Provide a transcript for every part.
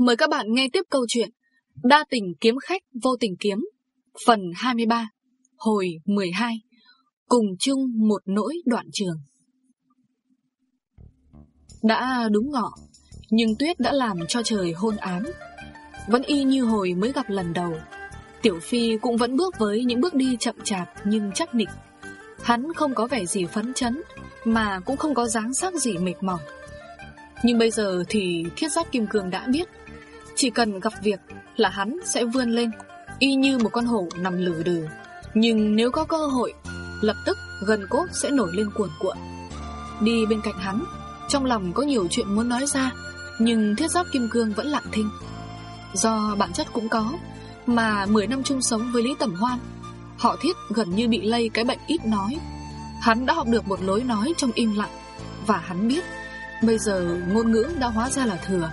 Mời các bạn nghe tiếp câu chuyện Đa tình kiếm khách, vô tình kiếm, Phần 23 Hồi 12 Cùng chung một nỗi đoạn trường. Đã đúng ngọ, Nhưng tuyết đã làm cho trời hôn ám. Vẫn y như hồi mới gặp lần đầu. Tiểu Phi cũng vẫn bước với những bước đi chậm chạp nhưng chắc nịch. Hắn không có vẻ gì phấn chấn, Mà cũng không có dáng sắc gì mệt mỏi. Nhưng bây giờ thì thiết giáp kim cương đã biết chỉ cần gặp việc là hắn sẽ vươn lên, Y như một con hổ nằm lử đừ. Nhưng nếu có cơ hội, Lập tức gần cốt sẽ nổi lên cuồn cuộn. Đi bên cạnh hắn, Trong lòng có nhiều chuyện muốn nói ra, Nhưng thiết giáp kim cương vẫn lặng thinh. Do bản chất cũng có, Mà 10 năm chung sống với Lý Tẩm Hoan, Họ thiết gần như bị lây cái bệnh ít nói. Hắn đã học được một lối nói trong im lặng, Và hắn biết Bây giờ ngôn ngữ đã hóa ra là thừa.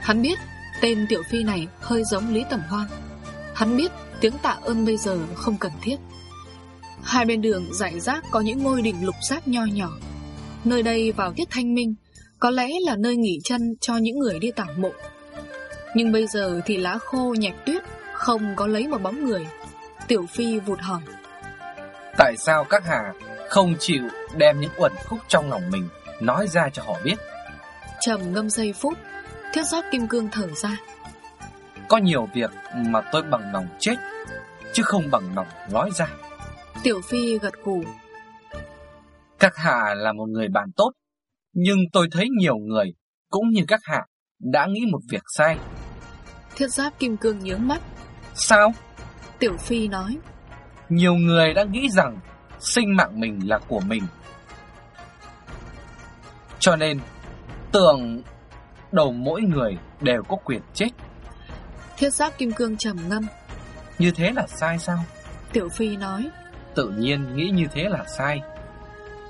Hắn biết Tên tiểu phi này hơi giống Lý Tẩm Hoan. Hắn biết tiếng tạ ơn bây giờ không cần thiết. Hai bên đường rải rác có những ngôi đỉnh lục giác nho nhỏ. Nơi đây vào tiết thanh minh Có lẽ là nơi nghỉ chân cho những người đi tảo mộ. Nhưng bây giờ thì lá khô nhẹp tuyết Không có lấy một bóng người. Tiểu Phi vụt hỏi. Tại sao các hà không chịu đem những uẩn khúc trong lòng mình Nói ra cho họ biết? Trầm ngâm giây phút Thiết giáp kim cương thở ra. Có nhiều việc mà tôi bằng lòng chết Chứ không bằng lòng nói ra. Tiểu Phi gật gù. Các hạ là một người bạn tốt Nhưng tôi thấy nhiều người Cũng như các hạ Đã nghĩ một việc sai. Thiết giáp kim cương nhướng mắt. Sao? Tiểu Phi nói. Nhiều người đã nghĩ rằng Sinh mạng mình là của mình. Cho nên Tưởng Đầu mỗi người đều có quyền chết. Thiết giáp kim cương trầm ngâm. Như thế là sai sao? Tiểu Phi nói. Tự nhiên nghĩ như thế là sai.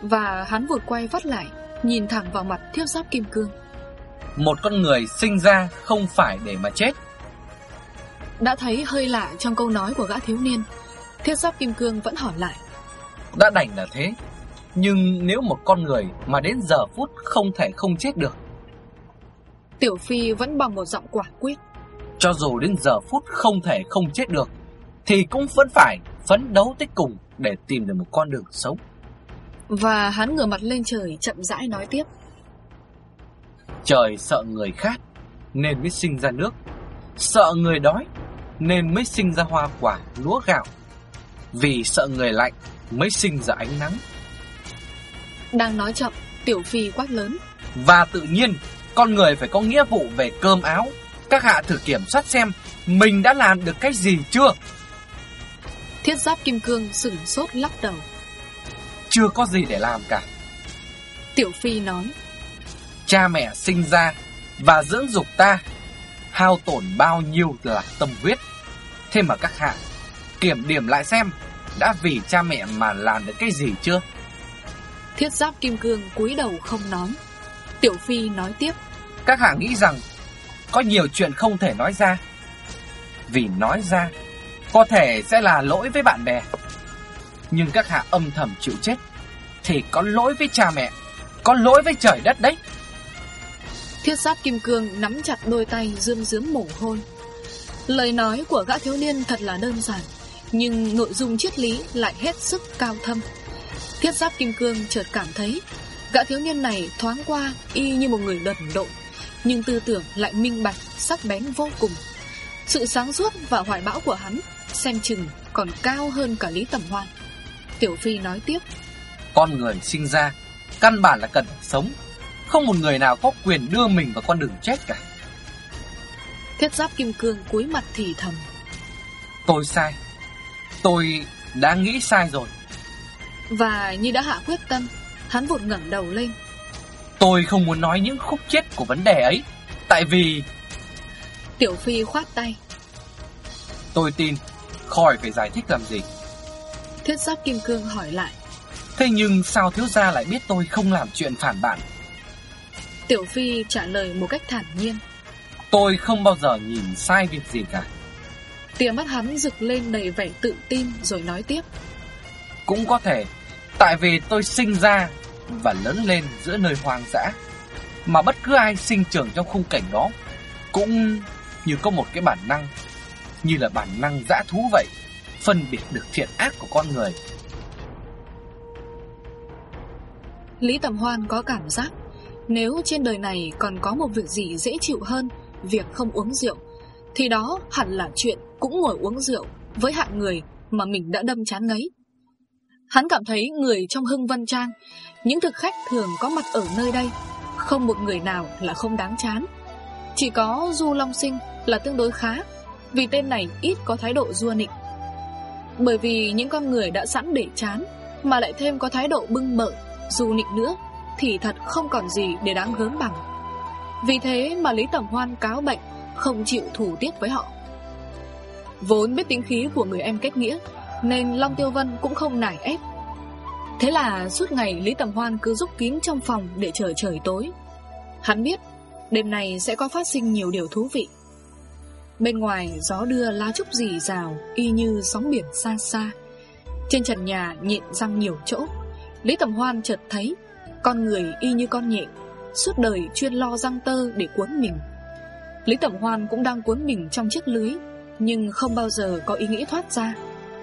Và hắn vụt quay vắt lại Nhìn thẳng vào mặt thiết giáp kim cương. Một con người sinh ra không phải để mà chết. Đã thấy hơi lạ trong câu nói của gã thiếu niên Thiết giáp kim cương vẫn hỏi lại. Đã đành là thế Nhưng nếu một con người mà đến giờ phút không thể không chết được Tiểu Phi vẫn bằng một giọng quả quyết. Cho dù đến giờ phút không thể không chết được Thì cũng vẫn phải phấn đấu tới cùng Để tìm được một con đường sống. Và hắn ngửa mặt lên trời chậm rãi nói tiếp. Trời sợ người khát Nên mới sinh ra nước. Sợ người đói Nên mới sinh ra hoa quả lúa gạo. Vì sợ người lạnh Mới sinh ra ánh nắng. Đang nói chậm Tiểu Phi quát lớn. Và tự nhiên Con người phải có nghĩa vụ về cơm áo. Các hạ thử kiểm soát xem Mình đã làm được cái gì chưa? Thiết giáp kim cương sửng sốt lắc đầu. Chưa có gì để làm cả. Tiểu Phi nói Cha mẹ sinh ra Và dưỡng dục ta Hao tổn bao nhiêu là tâm huyết. Thế mà các hạ Kiểm điểm lại xem Đã vì cha mẹ mà làm được cái gì chưa? Thiết giáp kim cương cúi đầu không nói Tiểu Phi nói tiếp. Các hạ nghĩ rằng Có nhiều chuyện không thể nói ra. Vì nói ra Có thể sẽ là lỗi với bạn bè. Nhưng các hạ âm thầm chịu chết Thì có lỗi với cha mẹ Có lỗi với trời đất đấy. Thiết giáp kim cương nắm chặt đôi tay rươm rướm mồ hôi. Lời nói của gã thiếu niên thật là đơn giản Nhưng nội dung triết lý lại hết sức cao thâm. Thiết giáp kim cương chợt cảm thấy Gã thiếu niên này thoáng qua y như một người đần độn Nhưng tư tưởng lại minh bạch, sắc bén vô cùng. Sự sáng suốt và hoài bão của hắn Xem chừng còn cao hơn cả Lý Tẩm Hoan Tiểu Phi nói tiếp Con người sinh ra Căn bản là cần sống. Không một người nào có quyền đưa mình vào con đường chết cả. Thiết giáp kim cương cúi mặt thì thầm Tôi sai. Tôi đã nghĩ sai rồi. Và như đã hạ quyết tâm Hắn vụt ngẩng đầu lên. Tôi không muốn nói những khúc chết của vấn đề ấy Tại vì Tiểu Phi khoát tay. Tôi tin Khỏi phải giải thích làm gì. Thiết giáp kim cương hỏi lại. Thế nhưng sao thiếu gia lại biết tôi không làm chuyện phản bạn Tiểu Phi trả lời một cách thản nhiên. Tôi không bao giờ nhìn sai việc gì cả. Tia mắt hắn rực lên đầy vẻ tự tin rồi nói tiếp. Cũng có thể Tại vì tôi sinh ra và lớn lên giữa nơi hoang dã. Mà bất cứ ai sinh trưởng trong khung cảnh đó Cũng như có một cái bản năng, Như là bản năng dã thú vậy, Phân biệt được thiện ác của con người. Lý Tầm Hoan có cảm giác Nếu trên đời này còn có một việc gì dễ chịu hơn Việc không uống rượu, Thì đó hẳn là chuyện cũng ngồi uống rượu Với hạng người mà mình đã đâm chán ngấy. Hắn cảm thấy người trong Hưng Vân Trang, Những thực khách thường có mặt ở nơi đây, Không một người nào là không đáng chán. Chỉ có Du Long Sinh là tương đối khá, Vì tên này ít có thái độ du nịnh. Bởi vì những con người đã sẵn để chán, Mà lại thêm có thái độ bưng mở Du nịnh nữa, Thì thật không còn gì để đáng gớm bằng. Vì thế mà Lý Tẩm Hoan cáo bệnh, Không chịu thủ tiết với họ. Vốn biết tính khí của người em kết nghĩa nên Long Tiêu Vân cũng không nải ép. Thế là suốt ngày Lý Tầm Hoan cứ rúc kín trong phòng để chờ trời tối. Hắn biết, đêm này sẽ có phát sinh nhiều điều thú vị. Bên ngoài, gió đưa lá trúc dì rào, y như sóng biển xa xa. Trên trần nhà nhịn răng nhiều chỗ, Lý Tầm Hoan chợt thấy, Con người y như con nhện, Suốt đời chuyên lo răng tơ để cuốn mình. Lý Tầm Hoan cũng đang cuốn mình trong chiếc lưới, Nhưng không bao giờ có ý nghĩ thoát ra.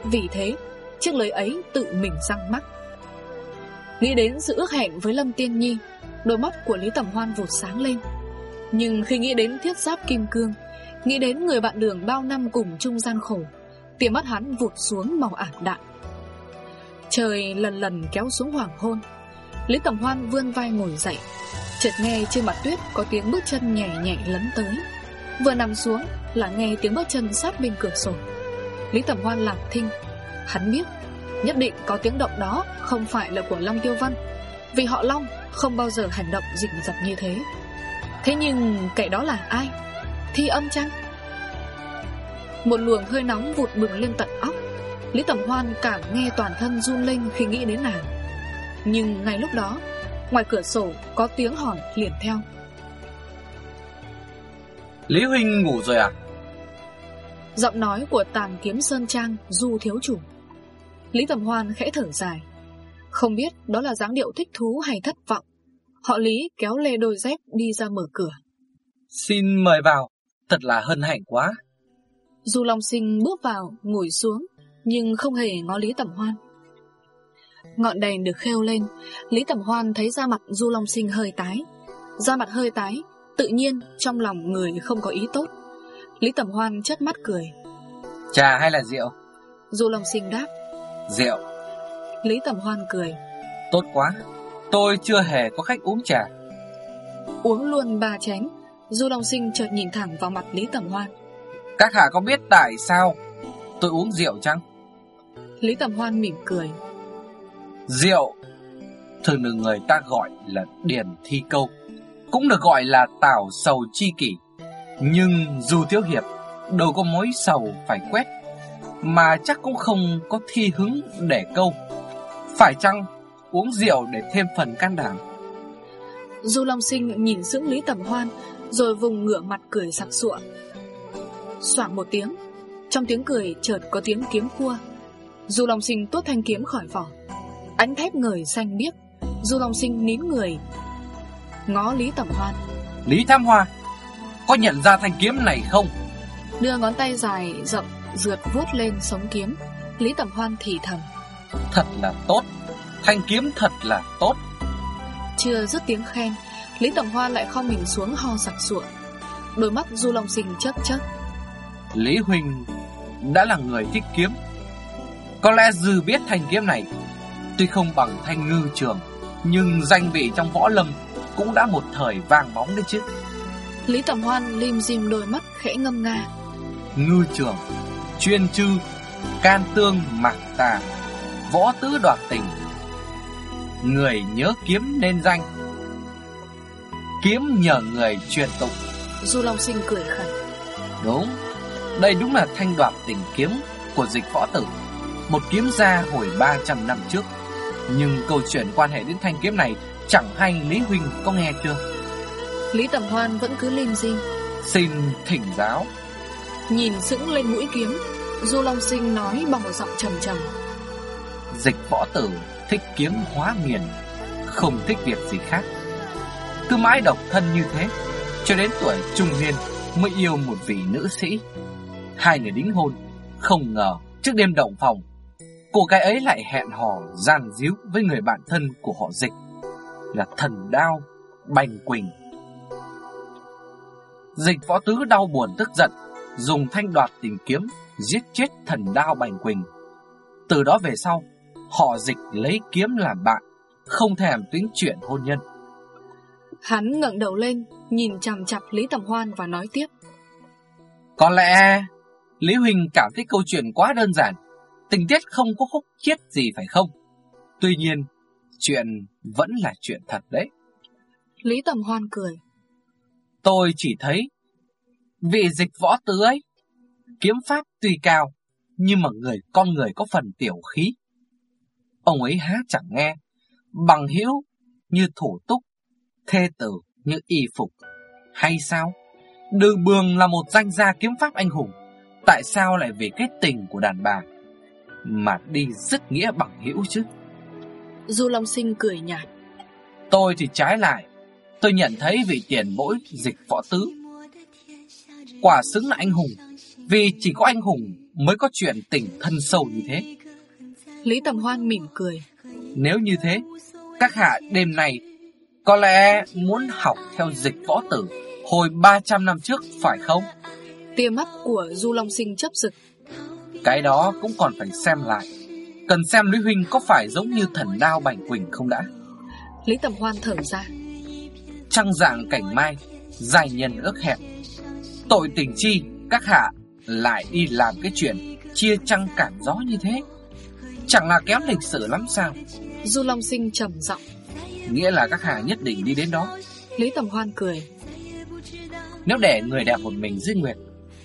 Vì thế, Chiếc lưới ấy tự mình răng mắc Nghĩ đến sự ước hẹn với Lâm Tiên Nhi, Đôi mắt của Lý tẩm Hoan vụt sáng lên. Nhưng khi nghĩ đến thiết giáp kim cương, Nghĩ đến người bạn đường bao năm cùng chung gian khổ, Tia mắt hắn vụt xuống màu ảm đạm. Trời lần lần kéo xuống hoàng hôn, Lý tẩm Hoan vươn vai ngồi dậy, Chợt nghe trên mặt tuyết có tiếng bước chân nhẹ nhẹ lấn tới. Vừa nằm xuống là nghe tiếng bước chân sát bên cửa sổ. Lý Tầm Hoan lặng thinh. Hắn biết, Nhất định có tiếng động đó, Không phải là của Long Tiêu Văn. Vì họ Long không bao giờ hành động dịnh dập như thế. Thế nhưng kẻ đó là ai? Thi âm chăng? Một luồng hơi nóng vụt bừng lên tận óc. Lý Tầm Hoan cảm nghe toàn thân run lên khi nghĩ đến nàng. Nhưng ngay lúc đó, Ngoài cửa sổ có tiếng hỏi liền theo. Lý Huynh ngủ rồi à? Giọng nói của tàng kiếm Sơn Trang Du thiếu chủ. Lý Tầm Hoan khẽ thở dài. Không biết đó là dáng điệu thích thú hay thất vọng. Họ Lý kéo lê đôi dép đi ra mở cửa. Xin mời vào. Thật là hân hạnh quá. Du Long Sinh bước vào ngồi xuống Nhưng không hề ngó Lý Tầm Hoan. Ngọn đèn được khêu lên Lý Tầm Hoan thấy da mặt Du Long Sinh hơi tái. Da mặt hơi tái Tự nhiên trong lòng người không có ý tốt Lý Tầm Hoan chất mắt cười. Trà hay là rượu? Du Long Sinh đáp. Rượu. Lý Tầm Hoan cười. Tốt quá. Tôi chưa hề có khách uống trà. Uống luôn ba chén. Du Long Sinh chợt nhìn thẳng vào mặt Lý Tầm Hoan. Các hạ có biết tại sao Tôi uống rượu chăng? Lý Tầm Hoan mỉm cười. Rượu. Thường được người ta gọi là điển thi câu. Cũng được gọi là tảo sầu chi kỷ Nhưng dù thiếu hiệp Đâu có mối sầu phải quét Mà chắc cũng không có thi hứng để câu. Phải chăng uống rượu để thêm phần can đảm? Du Long Sinh nhìn dưỡng Lý Tầm Hoan Rồi vùng ngửa mặt cười sặc sụa. Soảng một tiếng Trong tiếng cười chợt có tiếng kiếm cua. Du Long Sinh tốt thanh kiếm khỏi vỏ. Ánh thép người xanh biếc Du Long Sinh nín người. Ngó Lý Tầm Hoan. Lý Tham Hoa Có nhận ra thanh kiếm này không? Đưa ngón tay dài rộng Rượt vuốt lên sống kiếm. Lý Tầm Hoan thì thầm. Thật là tốt. Thanh kiếm thật là tốt. Chưa dứt tiếng khen Lý Tầm Hoan lại khom mình xuống ho sặc sụa. Đôi mắt Du Long Sinh chớp chớp. Lý Huỳnh đã là người thích kiếm. Có lẽ dư biết thanh kiếm này Tuy không bằng thanh ngư trường Nhưng danh vị trong võ lâm Cũng đã một thời vàng bóng đấy chứ Lý Tầm Hoan lim dim đôi mắt khẽ ngâm nga. Ngư trường Chuyên chư Can tương mạc tà Võ tứ đoạt tình. Người nhớ kiếm nên danh. Kiếm nhờ người truyền tục. Du Long Sinh cười khẩn Đúng Đây đúng là thanh đoạt tình kiếm Của dịch võ tử. Một kiếm ra hồi 300 năm trước. Nhưng câu chuyện quan hệ đến thanh kiếm này Chẳng hay Lý Huynh có nghe chưa Lý Tầm Hoan vẫn cứ lim dim Xin thỉnh giáo Nhìn sững lên mũi kiếm Du Long Sinh nói bằng một giọng trầm trầm Dịch võ tử thích kiếm hóa nghiền Không thích việc gì khác Cứ mãi độc thân như thế Cho đến tuổi trung niên mới yêu một vị nữ sĩ. Hai người đính hôn, không ngờ trước đêm động phòng, cô gái ấy lại hẹn hò gian díu với người bạn thân của họ dịch là thần đao Bành Quỳnh. Dịch võ tứ đau buồn tức giận, dùng thanh đoạt tìm kiếm giết chết thần đao Bành Quỳnh. Từ đó về sau, họ dịch lấy kiếm làm bạn, không thèm tính chuyện hôn nhân. Hắn ngẩng đầu lên, nhìn chằm chặp Lý Tầm Hoan và nói tiếp. Có lẽ Lý Huỳnh cảm thấy câu chuyện quá đơn giản, tình tiết không có khúc chiết gì phải không? Tuy nhiên, chuyện vẫn là chuyện thật đấy. Lý Tầm Hoan cười. Tôi chỉ thấy vị dịch võ tứ ấy, kiếm pháp tuy cao, nhưng mà người con người có phần tiểu khí. Ông ấy há chẳng nghe, bằng hữu như thủ túc, thê tử như y phục, hay sao? Đường Bường là một danh gia kiếm pháp anh hùng, tại sao lại vì cái tình của đàn bà mà đi dứt nghĩa bằng hữu chứ? Du Long Sinh cười nhạt. Tôi thì trái lại, tôi nhận thấy vị tiền bối dịch võ tứ. Quả xứng là anh hùng, vì chỉ có anh hùng mới có chuyện tình thân sâu như thế. Lý Tầm Hoan mỉm cười. Nếu như thế, các hạ đêm này có lẽ muốn học theo dịch võ tử hồi 300 năm trước phải không? Tia mắt của Du Long Sinh chấp rực. Cái đó cũng còn phải xem lại. Cần xem Lý Huynh có phải giống như thần đao Bành Quỳnh không đã. Lý Tầm Hoan thở ra. Trăng dạng cảnh mai, dài nhân ước hẹn. Tội tình chi, các hạ lại đi làm cái chuyện chia trăng cản gió như thế. Chẳng là kéo lịch sử lắm sao? Du Long Sinh trầm giọng. Nghĩa là các hạ nhất định đi đến đó. Lý Tầm Hoan cười. Nếu để người đẹp một mình dưới nguyệt,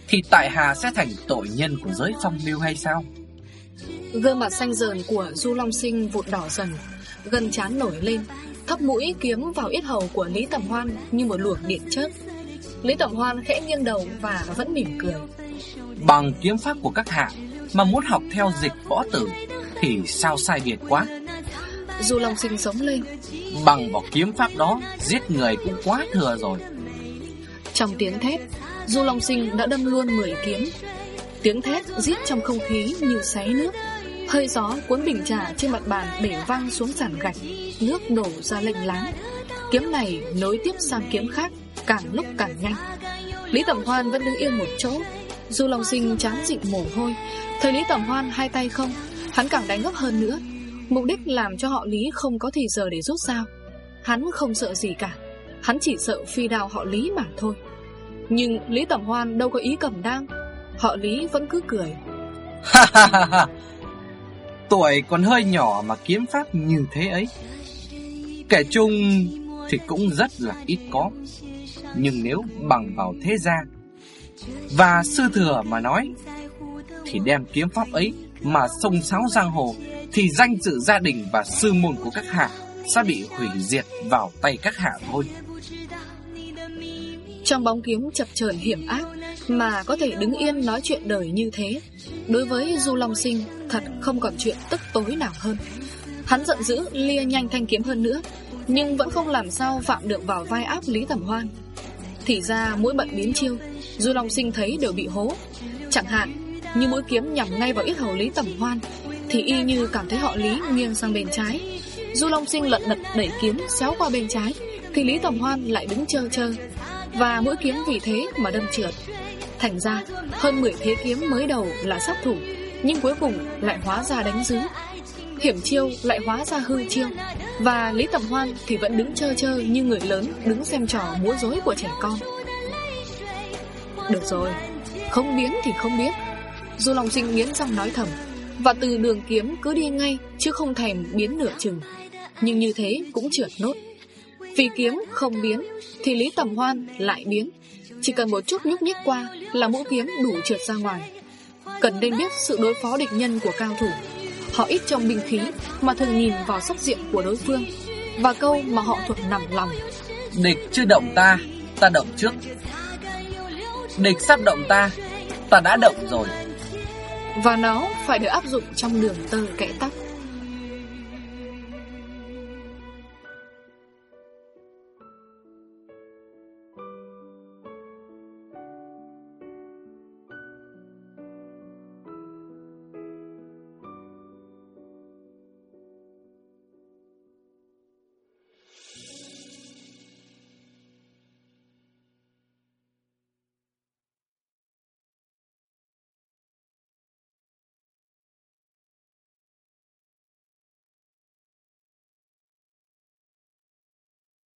thì tại hà sẽ thành tội nhân của giới phong lưu hay sao? Gương mặt xanh dờn của Du Long Sinh vụt đỏ dần, gần chán nổi lên, thấp mũi kiếm vào yết hầu của Lý Tầm Hoan như một luồng điện chớp. Lý Tầm Hoan khẽ nghiêng đầu và vẫn mỉm cười. Bằng kiếm pháp của các hạ mà muốn học theo dịch võ tử thì sao sai biệt quá. Du Long Sinh sống lên. Bằng vào kiếm pháp đó giết người cũng quá thừa rồi. Trong tiếng thét, Du Long Sinh đã đâm luôn 10 kiếm. Tiếng thét giết trong không khí như xé nước. Hơi gió cuốn bình trà trên mặt bàn bể văng xuống sàn gạch, nước đổ ra lệnh láng. Kiếm này nối tiếp sang kiếm khác, càng lúc càng nhanh. Lý Tẩm Hoan vẫn đứng yên một chỗ, Du Long Sinh chán dịnh mồ hôi. Thời Lý Tẩm Hoan hai tay không, hắn càng đánh gấp hơn nữa. Mục đích làm cho họ Lý không có thì giờ để rút dao. Hắn không sợ gì cả, hắn chỉ sợ phi đào họ Lý mà thôi. Nhưng Lý Tẩm Hoan đâu có ý cầm đang Họ Lý vẫn cứ cười ha ha ha ha Tuổi còn hơi nhỏ mà kiếm pháp như thế ấy. Kẻ chung thì cũng rất là ít có. Nhưng nếu bằng vào thế gian Và sư thừa mà nói, Thì đem kiếm pháp ấy mà sông sáo giang hồ, Thì danh dự gia đình và sư môn của các hạ Sẽ bị hủy diệt vào tay các hạ thôi trong bóng kiếm chập chờn hiểm ác Mà có thể đứng yên nói chuyện đời như thế. Đối với Du Long Sinh, Thật không còn chuyện tức tối nào hơn. Hắn giận dữ lia nhanh thanh kiếm hơn nữa, Nhưng vẫn không làm sao phạm được vào vai áp Lý Tầm Hoan. Thì ra mỗi bận biến chiêu, Du Long Sinh thấy đều bị hố. Chẳng hạn, như mũi kiếm nhằm ngay vào ít hầu Lý Tầm Hoan, Thì y như cảm thấy họ Lý nghiêng sang bên trái. Du Long Sinh lận đật đẩy kiếm xéo qua bên trái, Thì Lý Tầm Hoan lại đứng chơ chơ và mũi kiếm vì thế mà đâm trượt. Thành ra, hơn 10 thế kiếm mới đầu là sát thủ, Nhưng cuối cùng lại hóa ra đánh dứ. Hiểm chiêu lại hóa ra hư chiêu. Và Lý Tầm Hoan thì vẫn đứng chơ chơ như người lớn Đứng xem trò múa rối của trẻ con. Được rồi, Không biến thì không biết. Du Long Sinh nghiến răng nói thầm, Và từ đường kiếm cứ đi ngay, Chứ không thèm biến nửa chừng. Nhưng như thế cũng trượt nốt vì kiếm không biến Thì Lý Tầm Hoan lại biến. Chỉ cần một chút nhúc nhích qua Là mũi kiếm đủ trượt ra ngoài. Cần nên biết sự đối phó địch nhân của cao thủ. Họ ít trong binh khí Mà thường nhìn vào sắc diện của đối phương Và câu mà họ thuộc nằm lòng. Địch chưa động ta Ta động trước. Địch sắp động ta Ta đã động rồi. Và nó phải được áp dụng trong đường tơ kẽ tóc